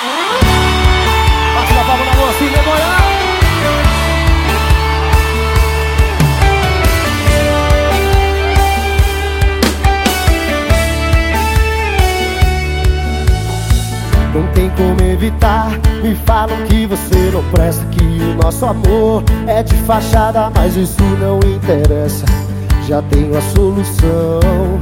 Bate na palma da mão assim, demora. Não tem como evitar, me falam que você não presta Que o nosso amor é de fachada, mas isso não interessa Já tenho a solução,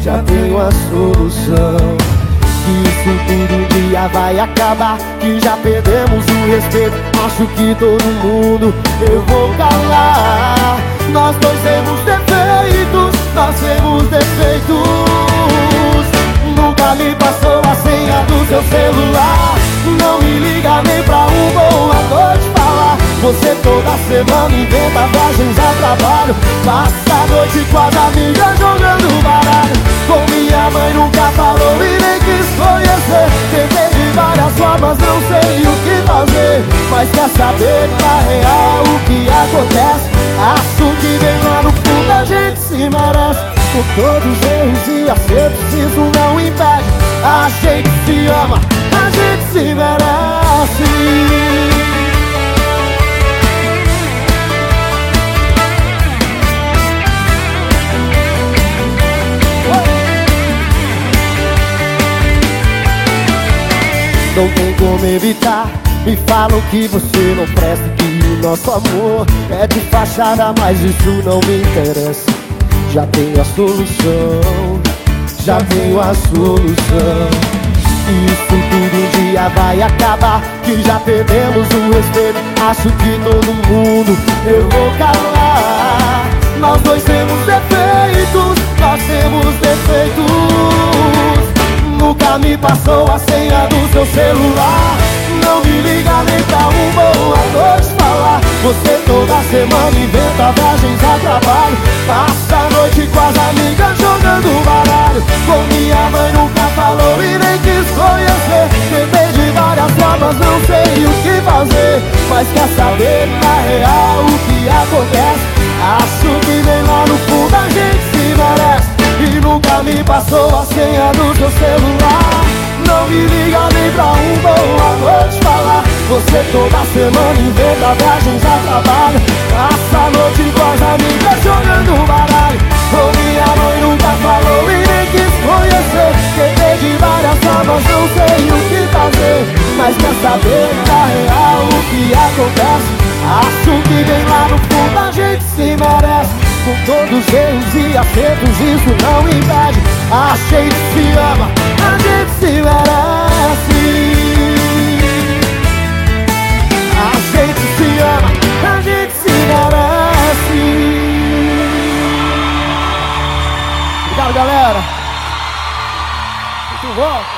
já tenho a solução Que isso tudo dia vai acabar Que já perdemos o respeito, acho que todo mundo eu vou calar. Nós dois temos defeitos, nós temos defeitos. Nunca me passou a senha do seu celular. Não me liga nem pra um boa noite falar. Você toda semana inventa viagens a trabalho. Passa a noite com as amigas Mas quer saber na real o que acontece? Acho que vem lá no fundo a gente se merece. Por todos os erros e acertos Isso não impede. A gente se ama, a gente se merece. Não tem como evitar Me falam que você não presta Que o nosso amor é de fachada Mas isso não me interessa já tenho a solução, já tenho a solução. Isso tudo um dia vai acabar, que já perdemos o respeito. Acho que todo mundo eu vou calar. Nós dois temos defeitos, nós temos defeitos. Nunca me passou a senha do seu celular. Semana inventa viagens a trabalho. Passa noite com as amigas jogando baralho. Com minha mãe nunca falou e nem quis conhecer. Tentei de várias formas, não sei o que fazer. Mas quer saber na real o que acontece? Acho que vem lá no fundo a gente se merece. E nunca me passou a senha do seu celular. Não me liga nem pra um boa noite Você toda semana inventa viagens a trabalho Passa a noite com as amigas jogando baralho. Com minha mãe nunca falou e nem quis conhecer. Tentei de várias formas, não sei o que fazer. Mas quer saber na real o que acontece? Acho que vem lá no fundo a gente se merece. Com todos os erros e acertos isso não impede galera. Muito bom.